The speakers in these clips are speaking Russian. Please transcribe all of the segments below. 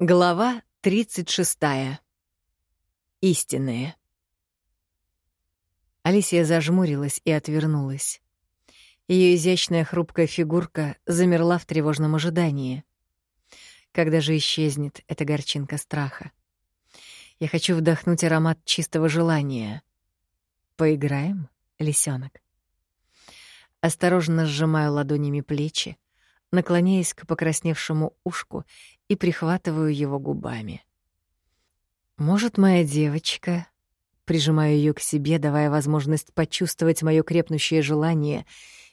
Глава 36. Истинные. Алисия зажмурилась и отвернулась. Ее изящная хрупкая фигурка замерла в тревожном ожидании. Когда же исчезнет эта горчинка страха? Я хочу вдохнуть аромат чистого желания. Поиграем, лисенок? Осторожно сжимаю ладонями плечи, наклоняясь к покрасневшему ушку и прихватываю его губами. Может, моя девочка, прижимаю ее к себе, давая возможность почувствовать мое крепнущее желание,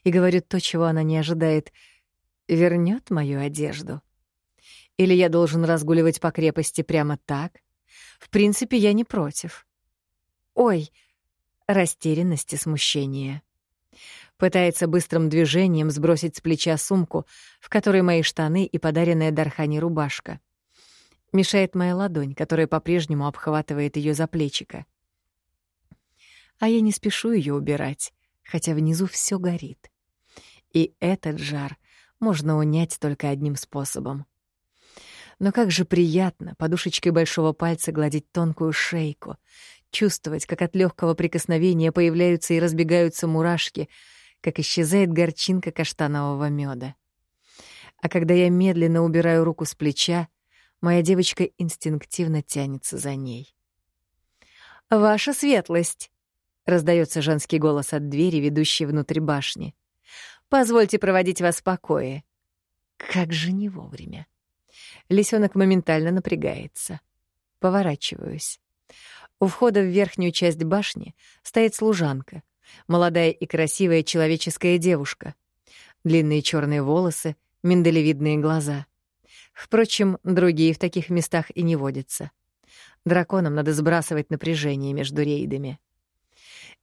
и говорю то, чего она не ожидает, вернет мою одежду. Или я должен разгуливать по крепости прямо так? В принципе, я не против. Ой, растерянность и смущение. Пытается быстрым движением сбросить с плеча сумку, в которой мои штаны и подаренная Дархани рубашка. Мешает моя ладонь, которая по-прежнему обхватывает ее за плечико. А я не спешу ее убирать, хотя внизу все горит. И этот жар можно унять только одним способом. Но как же приятно подушечкой большого пальца гладить тонкую шейку, чувствовать, как от легкого прикосновения появляются и разбегаются мурашки — как исчезает горчинка каштанового меда. А когда я медленно убираю руку с плеча, моя девочка инстинктивно тянется за ней. «Ваша светлость!» — раздается женский голос от двери, ведущей внутрь башни. «Позвольте проводить вас в покое». Как же не вовремя. Лисенок моментально напрягается. Поворачиваюсь. У входа в верхнюю часть башни стоит служанка — Молодая и красивая человеческая девушка. Длинные черные волосы, миндалевидные глаза. Впрочем, другие в таких местах и не водятся. Драконам надо сбрасывать напряжение между рейдами.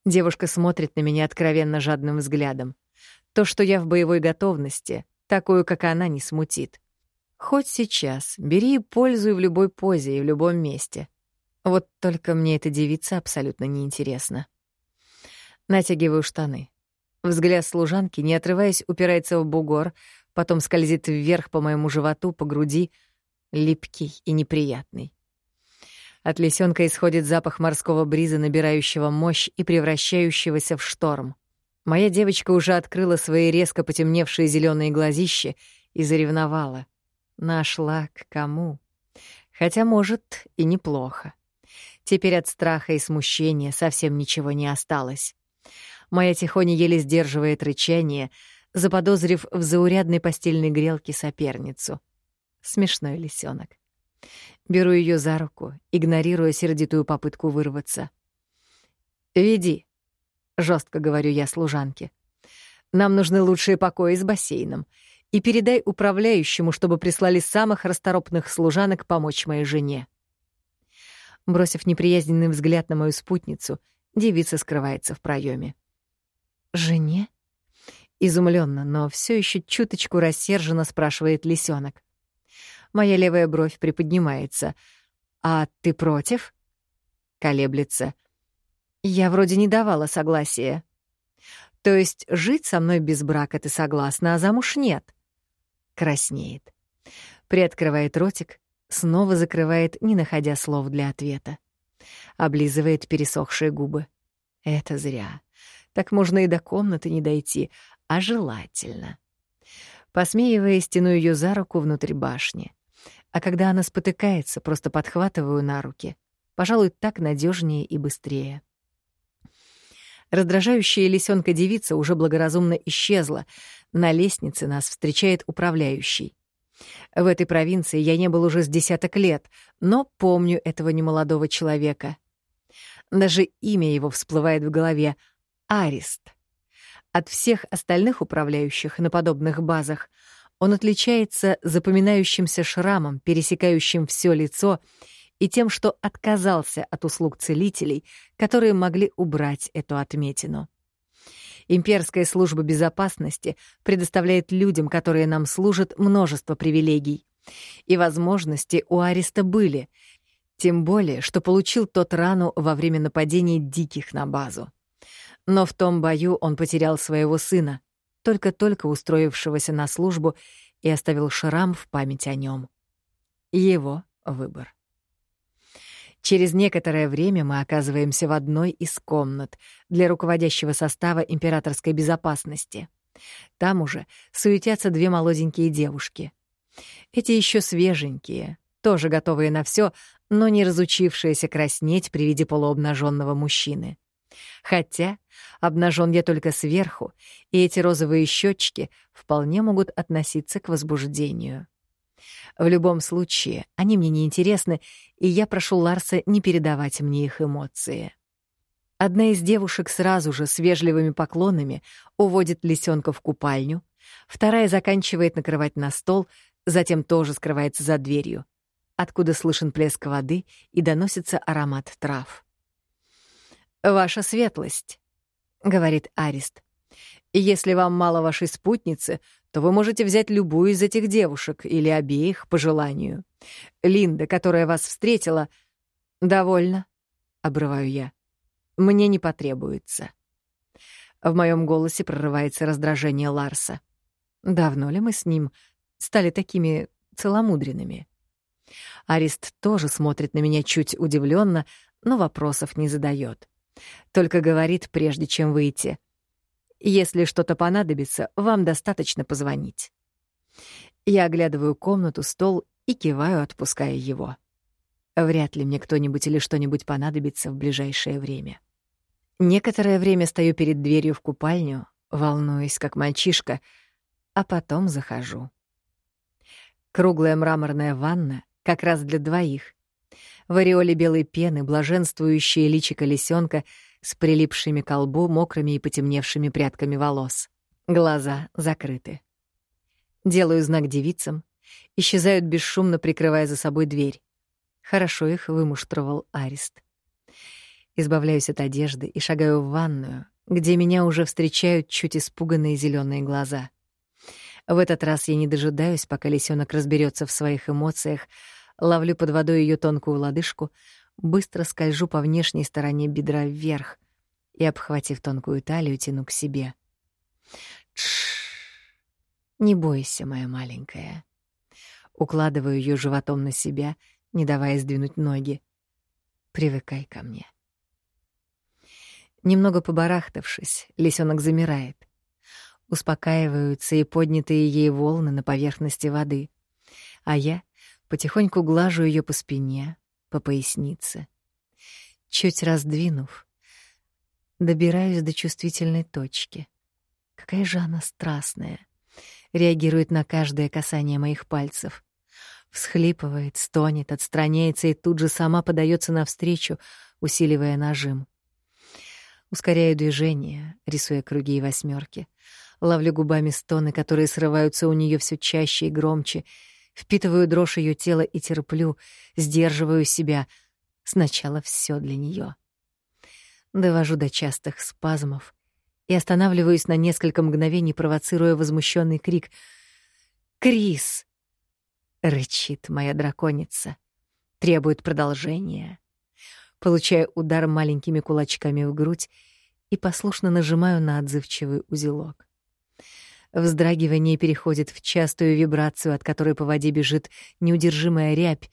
Девушка смотрит на меня откровенно жадным взглядом. То, что я в боевой готовности, такую, как она, не смутит. Хоть сейчас, бери и пользуй в любой позе и в любом месте. Вот только мне эта девица абсолютно неинтересна. Натягиваю штаны. Взгляд служанки, не отрываясь, упирается в бугор, потом скользит вверх по моему животу, по груди, липкий и неприятный. От лисенка исходит запах морского бриза, набирающего мощь и превращающегося в шторм. Моя девочка уже открыла свои резко потемневшие зеленые глазища и заревновала. Нашла к кому. Хотя, может, и неплохо. Теперь от страха и смущения совсем ничего не осталось. Моя тихоня еле сдерживает рычание, заподозрив в заурядной постельной грелке соперницу. Смешной лисенок. Беру ее за руку, игнорируя сердитую попытку вырваться. «Веди», — жестко говорю я служанке. «Нам нужны лучшие покои с бассейном. И передай управляющему, чтобы прислали самых расторопных служанок помочь моей жене». Бросив неприязненный взгляд на мою спутницу, девица скрывается в проеме. «Жене?» Изумленно, но все еще чуточку рассерженно спрашивает лисенок. Моя левая бровь приподнимается. «А ты против?» Колеблется. «Я вроде не давала согласия». «То есть жить со мной без брака ты согласна, а замуж нет?» Краснеет. Приоткрывает ротик, снова закрывает, не находя слов для ответа. Облизывает пересохшие губы. Это зря. Так можно и до комнаты не дойти, а желательно. Посмеиваясь, тяну ее за руку внутрь башни. А когда она спотыкается, просто подхватываю на руки. Пожалуй, так надежнее и быстрее. Раздражающая лисенка девица уже благоразумно исчезла. На лестнице нас встречает управляющий. В этой провинции я не был уже с десяток лет, но помню этого немолодого человека. Даже имя его всплывает в голове Арист. От всех остальных управляющих на подобных базах он отличается запоминающимся шрамом, пересекающим все лицо, и тем, что отказался от услуг целителей, которые могли убрать эту отметину. Имперская служба безопасности предоставляет людям, которые нам служат, множество привилегий. И возможности у Ариста были, тем более, что получил тот рану во время нападения диких на базу. Но в том бою он потерял своего сына, только-только устроившегося на службу, и оставил шрам в память о нем. Его выбор. Через некоторое время мы оказываемся в одной из комнат для руководящего состава императорской безопасности. Там уже суетятся две молоденькие девушки. Эти еще свеженькие, тоже готовые на все, но не разучившиеся краснеть при виде полуобнаженного мужчины. Хотя обнажен я только сверху, и эти розовые щечки вполне могут относиться к возбуждению. В любом случае, они мне не интересны, и я прошу Ларса не передавать мне их эмоции. Одна из девушек сразу же с вежливыми поклонами уводит лисенка в купальню, вторая заканчивает накрывать на стол, затем тоже скрывается за дверью, откуда слышен плеск воды и доносится аромат трав. «Ваша светлость», — говорит Арист, — «если вам мало вашей спутницы, то вы можете взять любую из этих девушек или обеих по желанию. Линда, которая вас встретила... Довольно, — обрываю я. Мне не потребуется. В моем голосе прорывается раздражение Ларса. Давно ли мы с ним стали такими целомудренными? Арист тоже смотрит на меня чуть удивленно, но вопросов не задает. Только говорит, прежде чем выйти — если что-то понадобится, вам достаточно позвонить. Я оглядываю комнату, стол и киваю, отпуская его. Вряд ли мне кто-нибудь или что-нибудь понадобится в ближайшее время. Некоторое время стою перед дверью в купальню, волнуясь, как мальчишка, а потом захожу. Круглая мраморная ванна как раз для двоих. В ореоле белой пены блаженствующее личико лисенка — с прилипшими к лбу мокрыми и потемневшими прядками волос. Глаза закрыты. Делаю знак девицам, исчезают бесшумно, прикрывая за собой дверь. Хорошо их вымуштровал Арист. Избавляюсь от одежды и шагаю в ванную, где меня уже встречают чуть испуганные зеленые глаза. В этот раз я не дожидаюсь, пока лисенок разберется в своих эмоциях, ловлю под водой ее тонкую лодыжку, быстро скольжу по внешней стороне бедра вверх и, обхватив тонкую талию, тяну к себе. Тш, не бойся, моя маленькая. Укладываю ее животом на себя, не давая сдвинуть ноги. Привыкай ко мне. Немного побарахтавшись, лисенок замирает. Успокаиваются и поднятые ей волны на поверхности воды, а я потихоньку глажу ее по спине, по пояснице. Чуть раздвинув, добираюсь до чувствительной точки. Какая же она страстная. Реагирует на каждое касание моих пальцев. Всхлипывает, стонет, отстраняется и тут же сама подается навстречу, усиливая нажим. Ускоряю движение, рисуя круги и восьмерки. Ловлю губами стоны, которые срываются у нее все чаще и громче — Впитываю дрожь ее тела и терплю, сдерживаю себя. Сначала все для нее. Довожу до частых спазмов и останавливаюсь на несколько мгновений, провоцируя возмущенный крик. «Крис!» — рычит моя драконица. Требует продолжения. Получаю удар маленькими кулачками в грудь и послушно нажимаю на отзывчивый узелок. Вздрагивание переходит в частую вибрацию, от которой по воде бежит неудержимая рябь,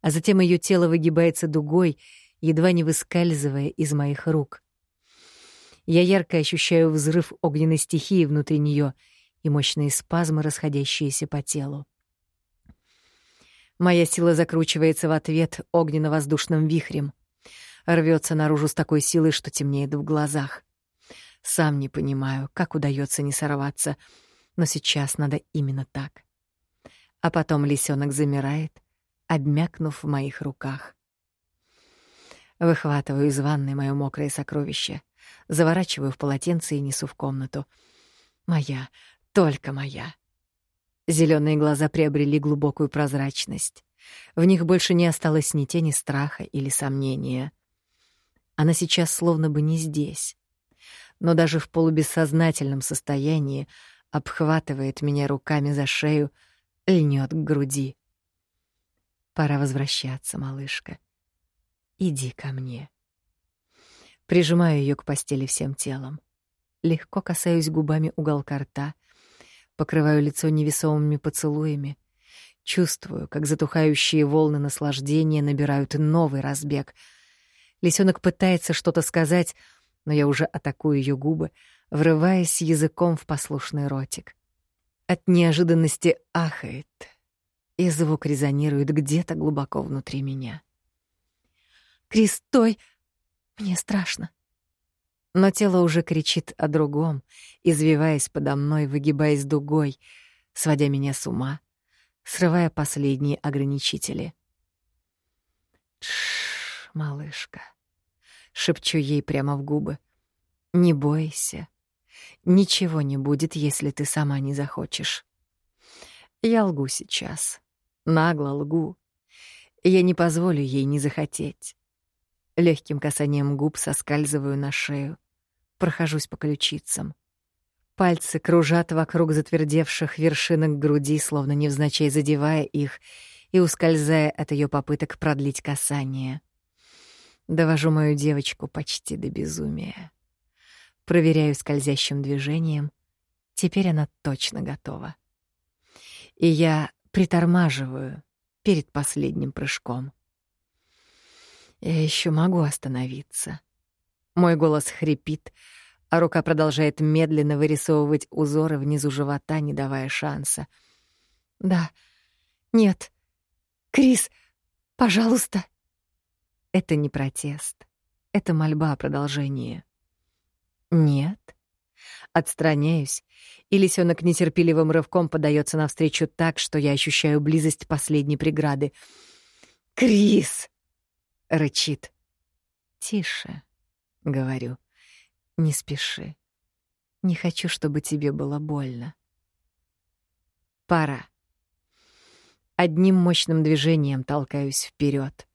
а затем ее тело выгибается дугой, едва не выскальзывая из моих рук. Я ярко ощущаю взрыв огненной стихии внутри нее и мощные спазмы, расходящиеся по телу. Моя сила закручивается в ответ огненно-воздушным вихрем, рвется наружу с такой силой, что темнеет в глазах. Сам не понимаю, как удается не сорваться, но сейчас надо именно так. А потом лисенок замирает, обмякнув в моих руках. Выхватываю из ванны моё мокрое сокровище, заворачиваю в полотенце и несу в комнату. Моя, только моя. Зелёные глаза приобрели глубокую прозрачность. В них больше не осталось ни тени страха или сомнения. Она сейчас словно бы не здесь но даже в полубессознательном состоянии обхватывает меня руками за шею, льнет к груди. Пора возвращаться, малышка. Иди ко мне. Прижимаю ее к постели всем телом. Легко касаюсь губами уголка рта, покрываю лицо невесомыми поцелуями, Чувствую, как затухающие волны наслаждения набирают новый разбег. Лисенок пытается что-то сказать, но я уже атакую ее губы, врываясь языком в послушный ротик. От неожиданности ахает, и звук резонирует где-то глубоко внутри меня. «Крис, стой! Мне страшно!» Но тело уже кричит о другом, извиваясь подо мной, выгибаясь дугой, сводя меня с ума, срывая последние ограничители. «Тш, малышка!» — шепчу ей прямо в губы. «Не бойся. Ничего не будет, если ты сама не захочешь». Я лгу сейчас. Нагло лгу. Я не позволю ей не захотеть. Легким касанием губ соскальзываю на шею, прохожусь по ключицам. Пальцы кружат вокруг затвердевших вершинок груди, словно невзначай задевая их и ускользая от ее попыток продлить касание. Довожу мою девочку почти до безумия. Проверяю скользящим движением. Теперь она точно готова. И я притормаживаю перед последним прыжком. Я еще могу остановиться. Мой голос хрипит, а рука продолжает медленно вырисовывать узоры внизу живота, не давая шанса. Да. Нет. Крис, пожалуйста. Это не протест. Это мольба о продолжении. Нет. Отстраняюсь, и лисенок нетерпеливым рывком подается навстречу так, что я ощущаю близость последней преграды. «Крис!» рычит. «Тише», — говорю, — «не спеши. Не хочу, чтобы тебе было больно». Пора. Одним мощным движением толкаюсь вперед.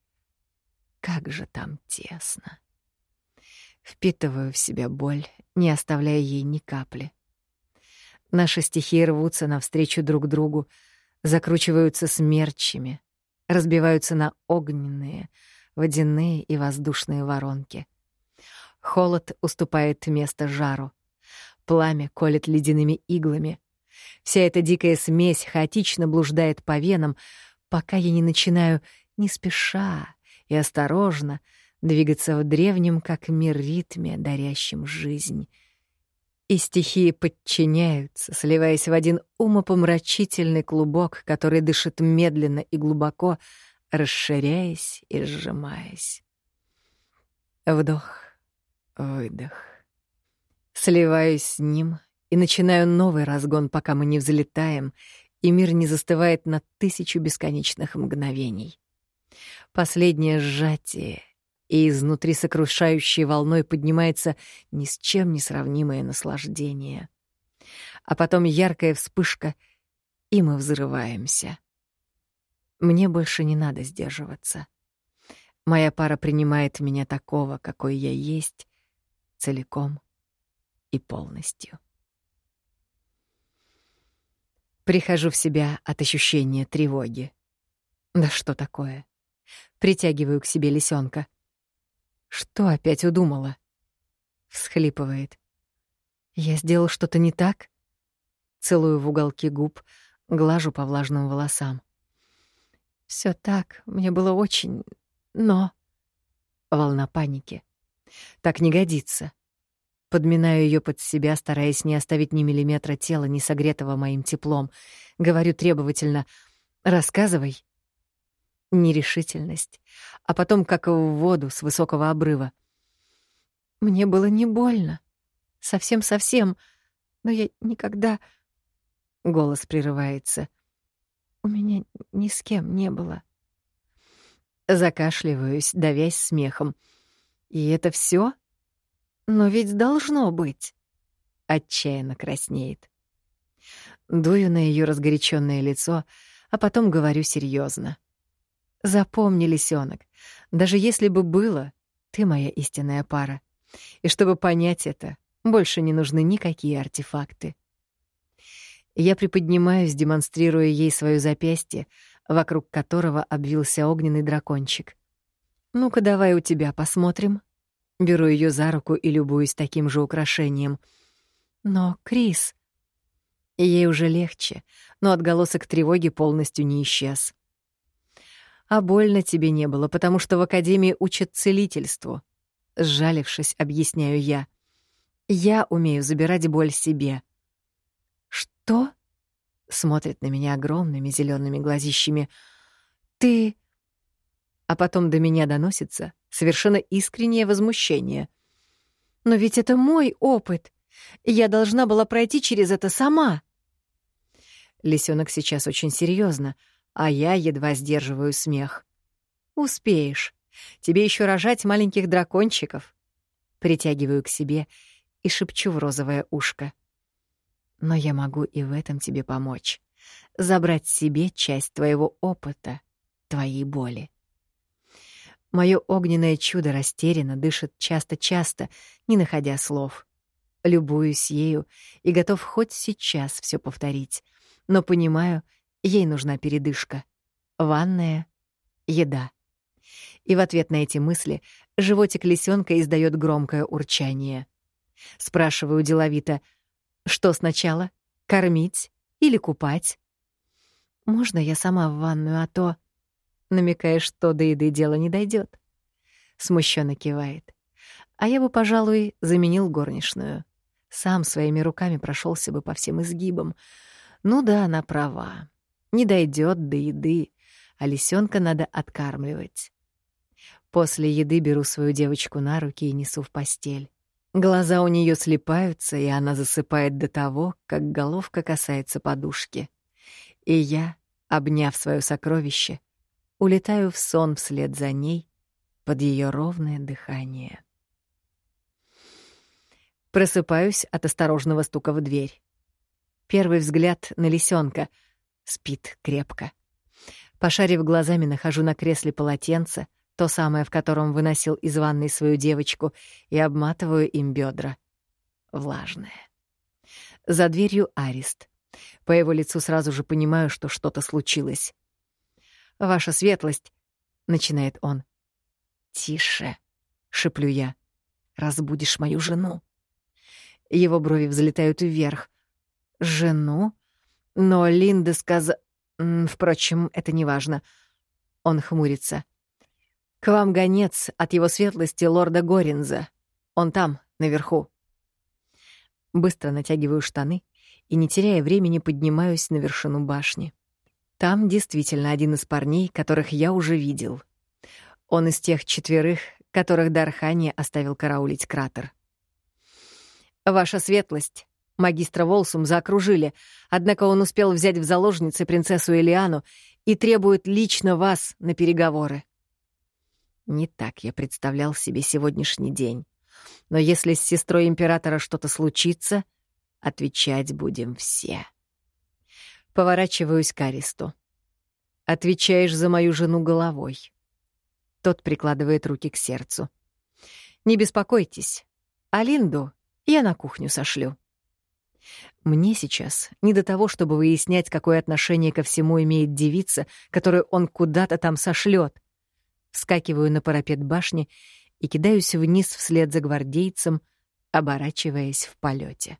Как же там тесно. Впитываю в себя боль, не оставляя ей ни капли. Наши стихии рвутся навстречу друг другу, закручиваются смерчами, разбиваются на огненные — водяные и воздушные воронки. Холод уступает место жару. Пламя колет ледяными иглами. Вся эта дикая смесь хаотично блуждает по венам, пока я не начинаю не спеша и осторожно двигаться в древнем, как мир, ритме, дарящем жизнь. И стихии подчиняются, сливаясь в один умопомрачительный клубок, который дышит медленно и глубоко, расширяясь и сжимаясь. Вдох, выдох. Сливаюсь с ним и начинаю новый разгон, пока мы не взлетаем, и мир не застывает на тысячу бесконечных мгновений. Последнее сжатие, и изнутри сокрушающей волной поднимается ни с чем не сравнимое наслаждение. А потом яркая вспышка, и мы взрываемся. Мне больше не надо сдерживаться. Моя пара принимает меня такого, какой я есть, целиком и полностью. Прихожу в себя от ощущения тревоги. Да что такое? Притягиваю к себе лисенка. Что опять удумала? Всхлипывает. Я сделал что-то не так? Целую в уголки губ, глажу по влажным волосам. Все так, мне было очень... Но... Волна паники. Так не годится. Подминаю ее под себя, стараясь не оставить ни миллиметра тела, не согретого моим теплом. Говорю требовательно «Рассказывай». Нерешительность. А потом как в воду с высокого обрыва. Мне было не больно. Совсем-совсем. Но я никогда... Голос прерывается. У меня ни с кем не было. Закашливаюсь, давясь смехом. И это все? Но ведь должно быть. Отчаянно краснеет. Дую на ее разгоряченное лицо, а потом говорю серьезно. Запомни, лисенок, даже если бы было, ты моя истинная пара. И чтобы понять это, больше не нужны никакие артефакты. Я приподнимаюсь, демонстрируя ей свое запястье, вокруг которого обвился огненный дракончик. «Ну-ка, давай у тебя посмотрим». Беру ее за руку и любуюсь таким же украшением. «Но, Крис...» Ей уже легче, но отголосок тревоги полностью не исчез. А больно тебе не было, потому что в академии учат целительству. Сжалившись, объясняю я. Я умею забирать боль себе. Что? Смотрит на меня огромными зелеными глазищами. Ты... А потом до меня доносится совершенно искреннее возмущение. Но ведь это мой опыт. Я должна была пройти через это сама. Лисенок сейчас очень серьезно, а я едва сдерживаю смех. Успеешь. Тебе еще рожать маленьких дракончиков. Притягиваю к себе и шепчу в розовое ушко. Но я могу и в этом тебе помочь. Забрать себе часть твоего опыта, твоей боли. Мое огненное чудо растерянно дышит часто-часто, не находя слов. Любуюсь ею и готов хоть сейчас все повторить, но понимаю, ей нужна передышка. Ванная, еда. И в ответ на эти мысли животик лисенка издает громкое урчание. Спрашиваю деловито, что сначала, кормить или купать? Можно я сама в ванную, а то... Намекаешь, что до еды дело не дойдет. Смущенно кивает. А я бы, пожалуй, заменил горничную. Сам своими руками прошелся бы по всем изгибам. Ну да, она права. Не дойдет до еды, а лисенка надо откармливать. После еды беру свою девочку на руки и несу в постель. Глаза у нее слепаются, и она засыпает до того, как головка касается подушки. И я, обняв свое сокровище, улетаю в сон вслед за ней под ее ровное дыхание. Просыпаюсь от осторожного стука в дверь. Первый взгляд на лисенка. Спит крепко. Пошарив глазами, нахожу на кресле полотенце, то самое, в котором выносил из ванной свою девочку, и обматываю им бедра. Влажное. За дверью арест. По его лицу сразу же понимаю, что что-то случилось. «Ваша светлость», — начинает он. «Тише», — шеплю я. «Разбудишь мою жену». Его брови взлетают вверх. «Жену?» Но Линда сказ... Впрочем, это не важно. Он хмурится. К вам гонец от его светлости лорда Горинза. Он там, наверху. Быстро натягиваю штаны и, не теряя времени, поднимаюсь на вершину башни. Там действительно один из парней, которых я уже видел. Он из тех четверых, которых Дархани оставил караулить кратер. «Ваша светлость!» Магистра Волсум заокружили, однако он успел взять в заложницы принцессу Элиану и требует лично вас на переговоры. Не так я представлял себе сегодняшний день. Но если с сестрой императора что-то случится, отвечать будем все. Поворачиваюсь к Аристу. Отвечаешь за мою жену головой. Тот прикладывает руки к сердцу. Не беспокойтесь. А Линду я на кухню сошлю. Мне сейчас не до того, чтобы выяснять, какое отношение ко всему имеет девица, которую он куда-то там сошлет вскакиваю на парапет башни и кидаюсь вниз вслед за гвардейцем, оборачиваясь в полете.